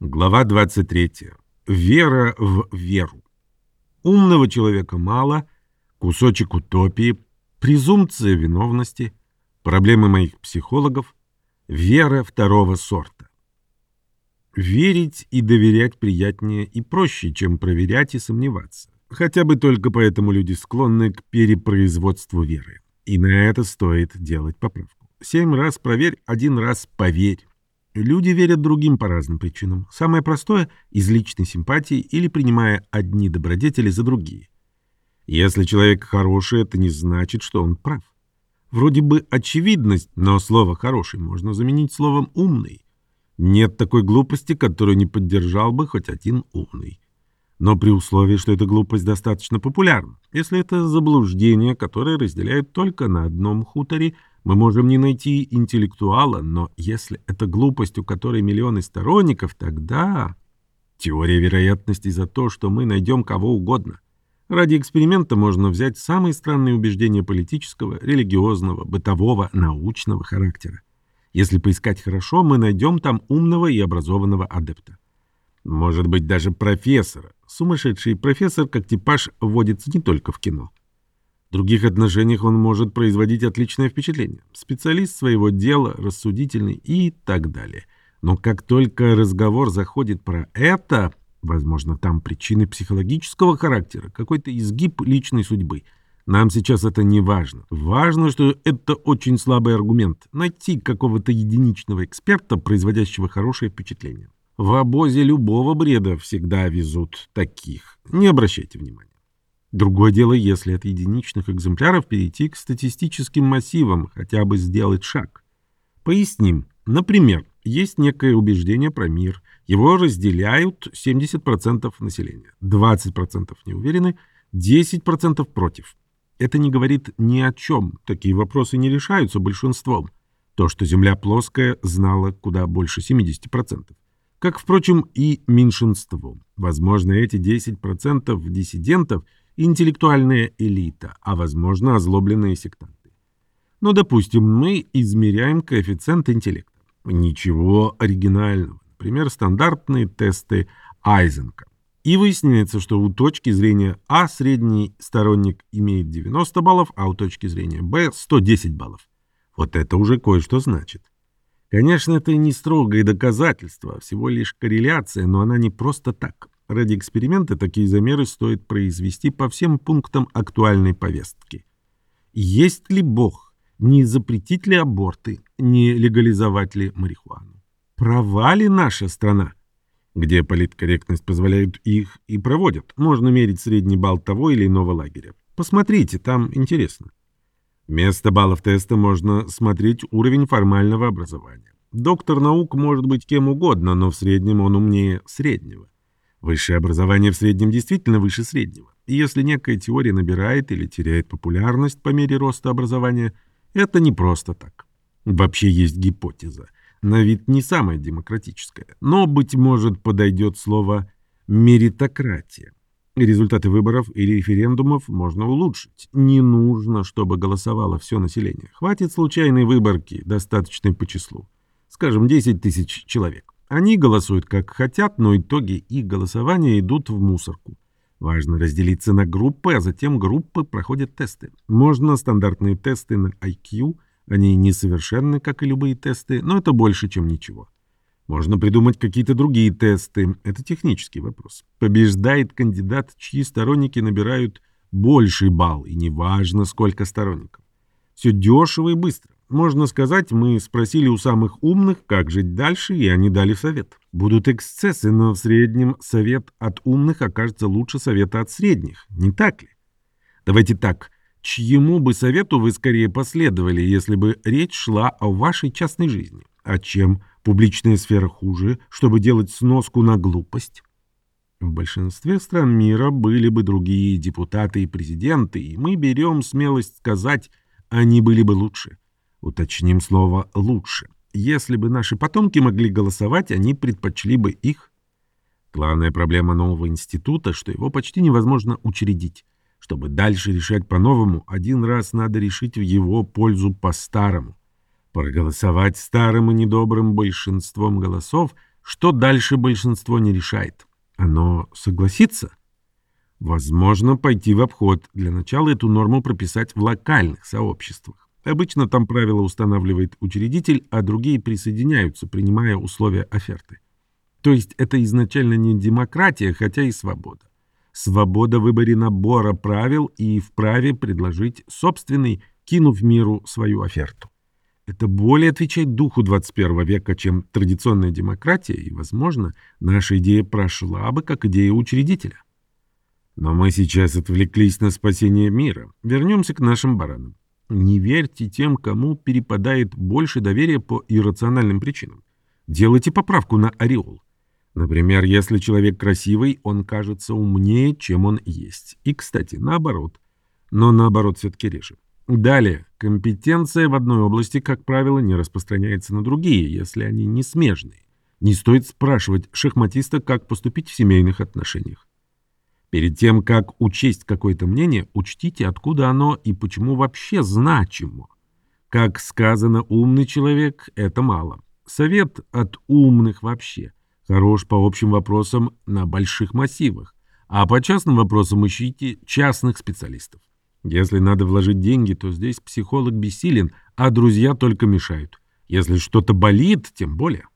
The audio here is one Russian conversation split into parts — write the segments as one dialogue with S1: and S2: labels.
S1: Глава 23. Вера в веру. Умного человека мало, кусочек утопии, презумпция виновности, проблемы моих психологов, вера второго сорта. Верить и доверять приятнее и проще, чем проверять и сомневаться. Хотя бы только поэтому люди склонны к перепроизводству веры. И на это стоит делать поправку. Семь раз проверь, один раз поверь. Люди верят другим по разным причинам. Самое простое – из личной симпатии или принимая одни добродетели за другие. Если человек хороший, это не значит, что он прав. Вроде бы очевидность, но слово «хороший» можно заменить словом «умный». Нет такой глупости, которую не поддержал бы хоть один умный. Но при условии, что эта глупость достаточно популярна. Если это заблуждение, которое разделяют только на одном хуторе – мы можем не найти интеллектуала, но если это глупость, у которой миллионы сторонников, тогда... Теория вероятности за то, что мы найдем кого угодно. Ради эксперимента можно взять самые странные убеждения политического, религиозного, бытового, научного характера. Если поискать хорошо, мы найдем там умного и образованного адепта. Может быть, даже профессора. Сумасшедший профессор как типаж вводится не только в кино. В других отношениях он может производить отличное впечатление. Специалист своего дела, рассудительный и так далее. Но как только разговор заходит про это, возможно, там причины психологического характера, какой-то изгиб личной судьбы. Нам сейчас это не важно. Важно, что это очень слабый аргумент. Найти какого-то единичного эксперта, производящего хорошее впечатление. В обозе любого бреда всегда везут таких. Не обращайте внимания. Другое дело, если от единичных экземпляров перейти к статистическим массивам, хотя бы сделать шаг. Поясним. Например, есть некое убеждение про мир. Его разделяют 70% населения. 20% не уверены, 10% против. Это не говорит ни о чем. Такие вопросы не решаются большинством. То, что Земля плоская, знало куда больше 70%. Как, впрочем, и меньшинство. Возможно, эти 10% диссидентов – интеллектуальная элита, а, возможно, озлобленные сектанты. Но, допустим, мы измеряем коэффициент интеллекта. Ничего оригинального. Например, стандартные тесты Айзенка. И выясняется, что у точки зрения А средний сторонник имеет 90 баллов, а у точки зрения Б 110 баллов. Вот это уже кое-что значит. Конечно, это не строгое доказательство, а всего лишь корреляция, но она не просто так. Ради эксперимента такие замеры стоит произвести по всем пунктам актуальной повестки. Есть ли Бог? Не запретить ли аборты? Не легализовать ли марихуану? Права ли наша страна? Где политкорректность позволяют их и проводят. Можно мерить средний балл того или иного лагеря. Посмотрите, там интересно. Вместо баллов теста можно смотреть уровень формального образования. Доктор наук может быть кем угодно, но в среднем он умнее среднего. Высшее образование в среднем действительно выше среднего. И если некая теория набирает или теряет популярность по мере роста образования, это не просто так. Вообще есть гипотеза. На вид не самая демократическая, но, быть может, подойдет слово «меритократия». Результаты выборов и референдумов можно улучшить. Не нужно, чтобы голосовало все население. Хватит случайной выборки, достаточной по числу. Скажем, 10 тысяч человек. Они голосуют как хотят, но итоги их голосования идут в мусорку. Важно разделиться на группы, а затем группы проходят тесты. Можно стандартные тесты на IQ, они несовершенны, как и любые тесты, но это больше, чем ничего. Можно придумать какие-то другие тесты. Это технический вопрос. Побеждает кандидат, чьи сторонники набирают больший балл, и неважно, сколько сторонников. Все дешево и быстро. Можно сказать, мы спросили у самых умных, как жить дальше, и они дали совет. Будут эксцессы, но в среднем совет от умных окажется лучше совета от средних. Не так ли? Давайте так. Чьему бы совету вы скорее последовали, если бы речь шла о вашей частной жизни? А чем публичная сфера хуже, чтобы делать сноску на глупость? В большинстве стран мира были бы другие депутаты и президенты, и мы берем смелость сказать, они были бы лучше. Уточним слово «лучше». Если бы наши потомки могли голосовать, они предпочли бы их. Главная проблема нового института, что его почти невозможно учредить. Чтобы дальше решать по-новому, один раз надо решить в его пользу по-старому. Проголосовать старым и недобрым большинством голосов, Что дальше большинство не решает? Оно согласится? Возможно, пойти в обход. Для начала эту норму прописать в локальных сообществах. Обычно там правила устанавливает учредитель, а другие присоединяются, принимая условия оферты. То есть это изначально не демократия, хотя и свобода. Свобода в выборе набора правил и вправе предложить собственный, кинув миру свою оферту. Это более отвечает духу 21 века, чем традиционная демократия, и, возможно, наша идея прошла бы как идея учредителя. Но мы сейчас отвлеклись на спасение мира. Вернемся к нашим баранам. Не верьте тем, кому перепадает больше доверия по иррациональным причинам. Делайте поправку на ореол. Например, если человек красивый, он кажется умнее, чем он есть. И, кстати, наоборот. Но наоборот все-таки реже. Далее. Компетенция в одной области, как правило, не распространяется на другие, если они не смежные. Не стоит спрашивать шахматиста, как поступить в семейных отношениях. Перед тем, как учесть какое-то мнение, учтите, откуда оно и почему вообще значимо. Как сказано, умный человек – это мало. Совет от умных вообще. Хорош по общим вопросам на больших массивах. А по частным вопросам ищите частных специалистов. Если надо вложить деньги, то здесь психолог бессилен, а друзья только мешают. Если что-то болит, тем более.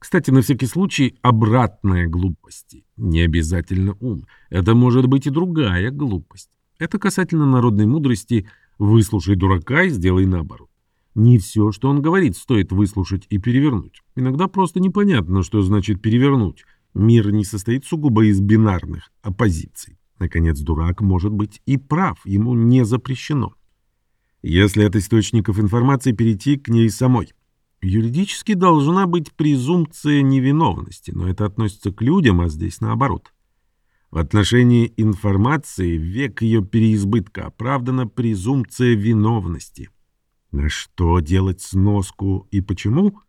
S1: Кстати, на всякий случай, обратная глупости. Не обязательно ум. Это может быть и другая глупость. Это касательно народной мудрости «выслушай дурака и сделай наоборот». Не все, что он говорит, стоит выслушать и перевернуть. Иногда просто непонятно, что значит перевернуть. Мир не состоит сугубо из бинарных оппозиций. Наконец, дурак может быть и прав, ему не запрещено. Если от источников информации перейти к ней самой. Юридически должна быть презумпция невиновности, но это относится к людям, а здесь наоборот. В отношении информации век ее переизбытка оправдана презумпция виновности. На что делать сноску и почему?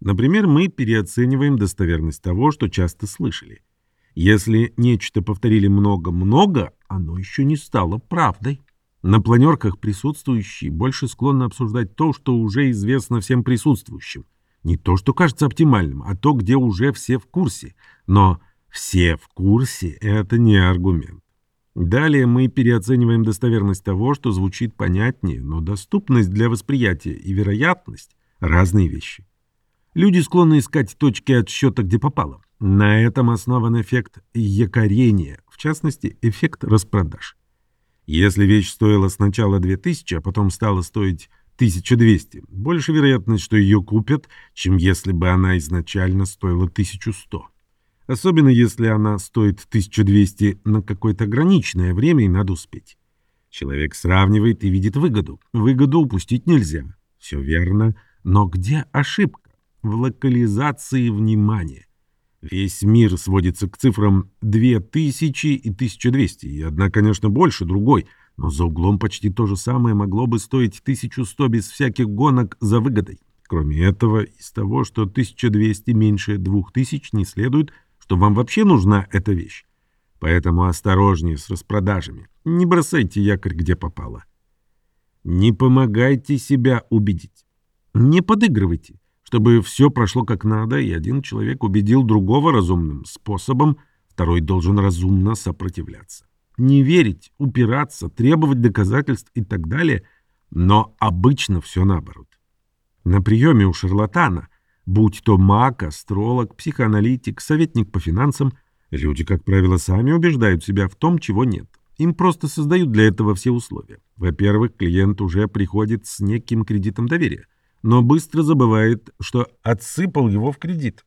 S1: Например, мы переоцениваем достоверность того, что часто слышали. Если нечто повторили много-много, оно еще не стало правдой. На планерках присутствующие больше склонны обсуждать то, что уже известно всем присутствующим. Не то, что кажется оптимальным, а то, где уже все в курсе. Но все в курсе — это не аргумент. Далее мы переоцениваем достоверность того, что звучит понятнее, но доступность для восприятия и вероятность — разные вещи. Люди склонны искать точки отсчета, где попало. На этом основан эффект якорения, в частности, эффект распродаж. Если вещь стоила сначала 2000, а потом стала стоить 1200, больше вероятность, что ее купят, чем если бы она изначально стоила 1100. Особенно если она стоит 1200 на какое-то ограниченное время и надо успеть. Человек сравнивает и видит выгоду. Выгоду упустить нельзя. Все верно. Но где ошибка? В локализации внимания. Весь мир сводится к цифрам 2000 и 1200, и одна, конечно, больше другой, но за углом почти то же самое могло бы стоить 1100 без всяких гонок за выгодой. Кроме этого, из того, что 1200 меньше 2000, не следует, что вам вообще нужна эта вещь. Поэтому осторожнее с распродажами. Не бросайте якорь где попало. Не помогайте себя убедить. Не подыгрывайте чтобы все прошло как надо, и один человек убедил другого разумным способом, второй должен разумно сопротивляться. Не верить, упираться, требовать доказательств и так далее, но обычно все наоборот. На приеме у шарлатана, будь то маг, астролог, психоаналитик, советник по финансам, люди, как правило, сами убеждают себя в том, чего нет. Им просто создают для этого все условия. Во-первых, клиент уже приходит с неким кредитом доверия но быстро забывает, что отсыпал его в кредит.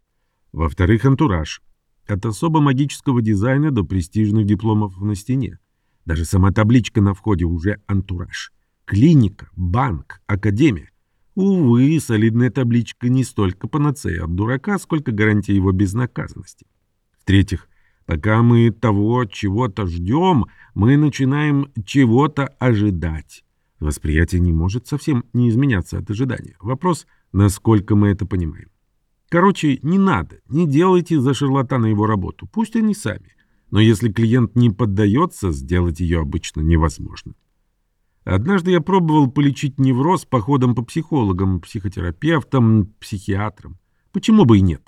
S1: Во-вторых, антураж. От особо магического дизайна до престижных дипломов на стене. Даже сама табличка на входе уже антураж. Клиника, банк, академия. Увы, солидная табличка не столько панацея от дурака, сколько гарантия его безнаказанности. В-третьих, пока мы того чего-то ждем, мы начинаем чего-то ожидать. Восприятие не может совсем не изменяться от ожидания. Вопрос, насколько мы это понимаем. Короче, не надо, не делайте за шарлатана его работу, пусть они сами. Но если клиент не поддается, сделать ее обычно невозможно. Однажды я пробовал полечить невроз походом по психологам, психотерапевтам, психиатрам. Почему бы и нет?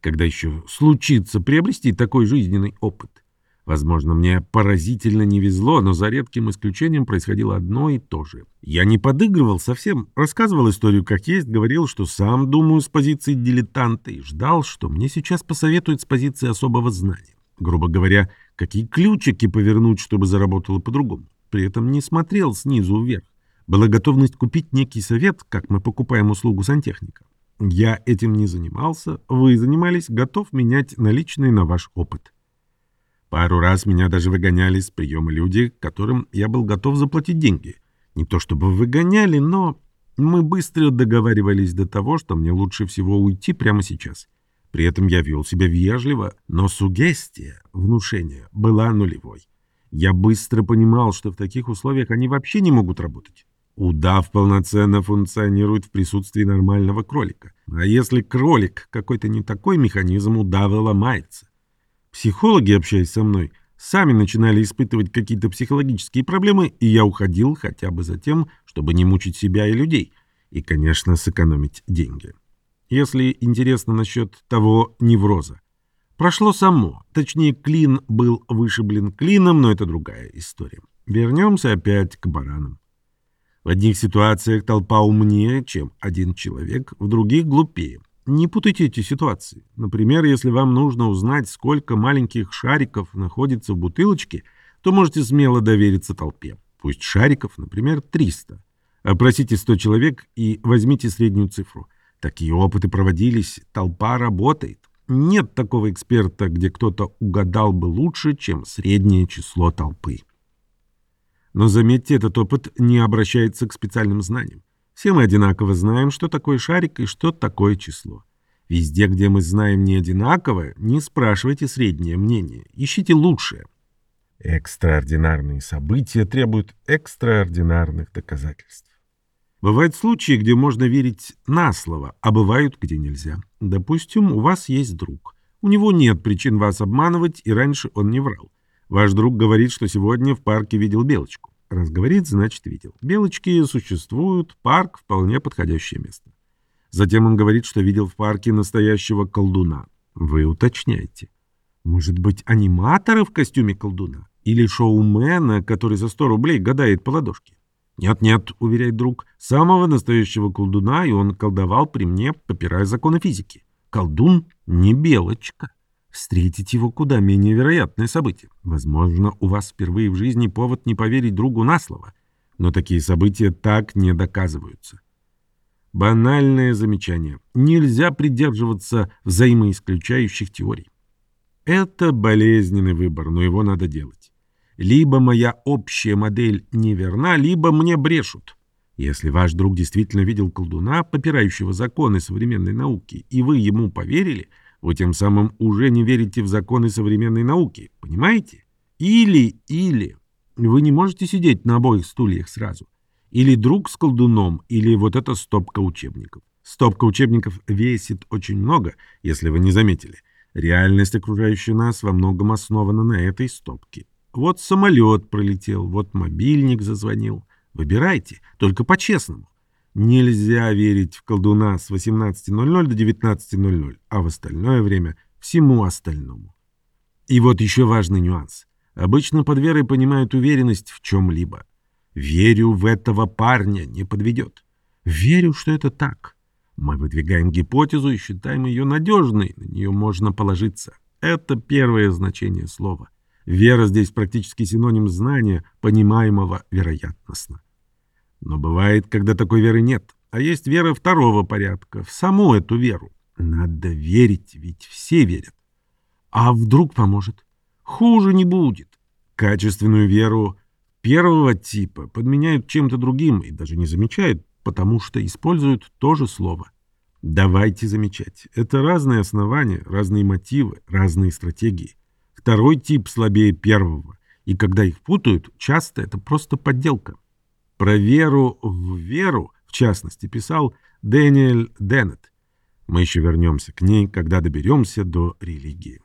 S1: когда еще случится приобрести такой жизненный опыт. Возможно, мне поразительно не везло, но за редким исключением происходило одно и то же. Я не подыгрывал совсем, рассказывал историю как есть, говорил, что сам думаю с позиции дилетанта и ждал, что мне сейчас посоветуют с позиции особого знания. Грубо говоря, какие ключики повернуть, чтобы заработало по-другому. При этом не смотрел снизу вверх. Была готовность купить некий совет, как мы покупаем услугу сантехника. Я этим не занимался, вы занимались, готов менять наличные на ваш опыт. Пару раз меня даже выгоняли с приема люди, которым я был готов заплатить деньги. Не то чтобы выгоняли, но мы быстро договаривались до того, что мне лучше всего уйти прямо сейчас. При этом я вел себя вежливо, но сугестия, внушение, была нулевой. Я быстро понимал, что в таких условиях они вообще не могут работать. Удав полноценно функционирует в присутствии нормального кролика. А если кролик какой-то не такой механизм, удава ломается. Психологи, общаясь со мной, сами начинали испытывать какие-то психологические проблемы, и я уходил хотя бы за тем, чтобы не мучить себя и людей, и, конечно, сэкономить деньги. Если интересно насчет того невроза. Прошло само, точнее, клин был вышиблен клином, но это другая история. Вернемся опять к баранам. В одних ситуациях толпа умнее, чем один человек, в других глупее. Не путайте эти ситуации. Например, если вам нужно узнать, сколько маленьких шариков находится в бутылочке, то можете смело довериться толпе. Пусть шариков, например, 300. Опросите 100 человек и возьмите среднюю цифру. Такие опыты проводились, толпа работает. Нет такого эксперта, где кто-то угадал бы лучше, чем среднее число толпы. Но заметьте, этот опыт не обращается к специальным знаниям. Все мы одинаково знаем, что такое шарик и что такое число. Везде, где мы знаем не одинаковое, не спрашивайте среднее мнение, ищите лучшее. Экстраординарные события требуют экстраординарных доказательств. Бывают случаи, где можно верить на слово, а бывают, где нельзя. Допустим, у вас есть друг. У него нет причин вас обманывать, и раньше он не врал. Ваш друг говорит, что сегодня в парке видел белочку. Раз говорит, значит видел. Белочки существуют, парк — вполне подходящее место. Затем он говорит, что видел в парке настоящего колдуна. Вы уточняете. Может быть, аниматора в костюме колдуна? Или шоумена, который за 100 рублей гадает по ладошке? «Нет-нет», — уверяет друг, — «самого настоящего колдуна, и он колдовал при мне, попирая законы физики. Колдун не белочка». Встретить его куда менее вероятное событие. Возможно, у вас впервые в жизни повод не поверить другу на слово, но такие события так не доказываются. Банальное замечание. Нельзя придерживаться взаимоисключающих теорий. Это болезненный выбор, но его надо делать. Либо моя общая модель неверна, либо мне брешут. Если ваш друг действительно видел колдуна, попирающего законы современной науки, и вы ему поверили – вы тем самым уже не верите в законы современной науки, понимаете? Или, или вы не можете сидеть на обоих стульях сразу. Или друг с колдуном, или вот эта стопка учебников. Стопка учебников весит очень много, если вы не заметили. Реальность, окружающая нас, во многом основана на этой стопке. Вот самолет пролетел, вот мобильник зазвонил. Выбирайте, только по-честному. Нельзя верить в колдуна с 18.00 до 19.00, а в остальное время всему остальному. И вот еще важный нюанс. Обычно под верой понимают уверенность в чем-либо. Верю в этого парня не подведет. Верю, что это так. Мы выдвигаем гипотезу и считаем ее надежной, на нее можно положиться. Это первое значение слова. Вера здесь практически синоним знания, понимаемого вероятностно. Но бывает, когда такой веры нет, а есть вера второго порядка, в саму эту веру. Надо верить, ведь все верят. А вдруг поможет? Хуже не будет. Качественную веру первого типа подменяют чем-то другим и даже не замечают, потому что используют то же слово. Давайте замечать. Это разные основания, разные мотивы, разные стратегии. Второй тип слабее первого, и когда их путают, часто это просто подделка. Про веру в веру, в частности, писал Дэниэль Деннет. Мы еще вернемся к ней, когда доберемся до религии.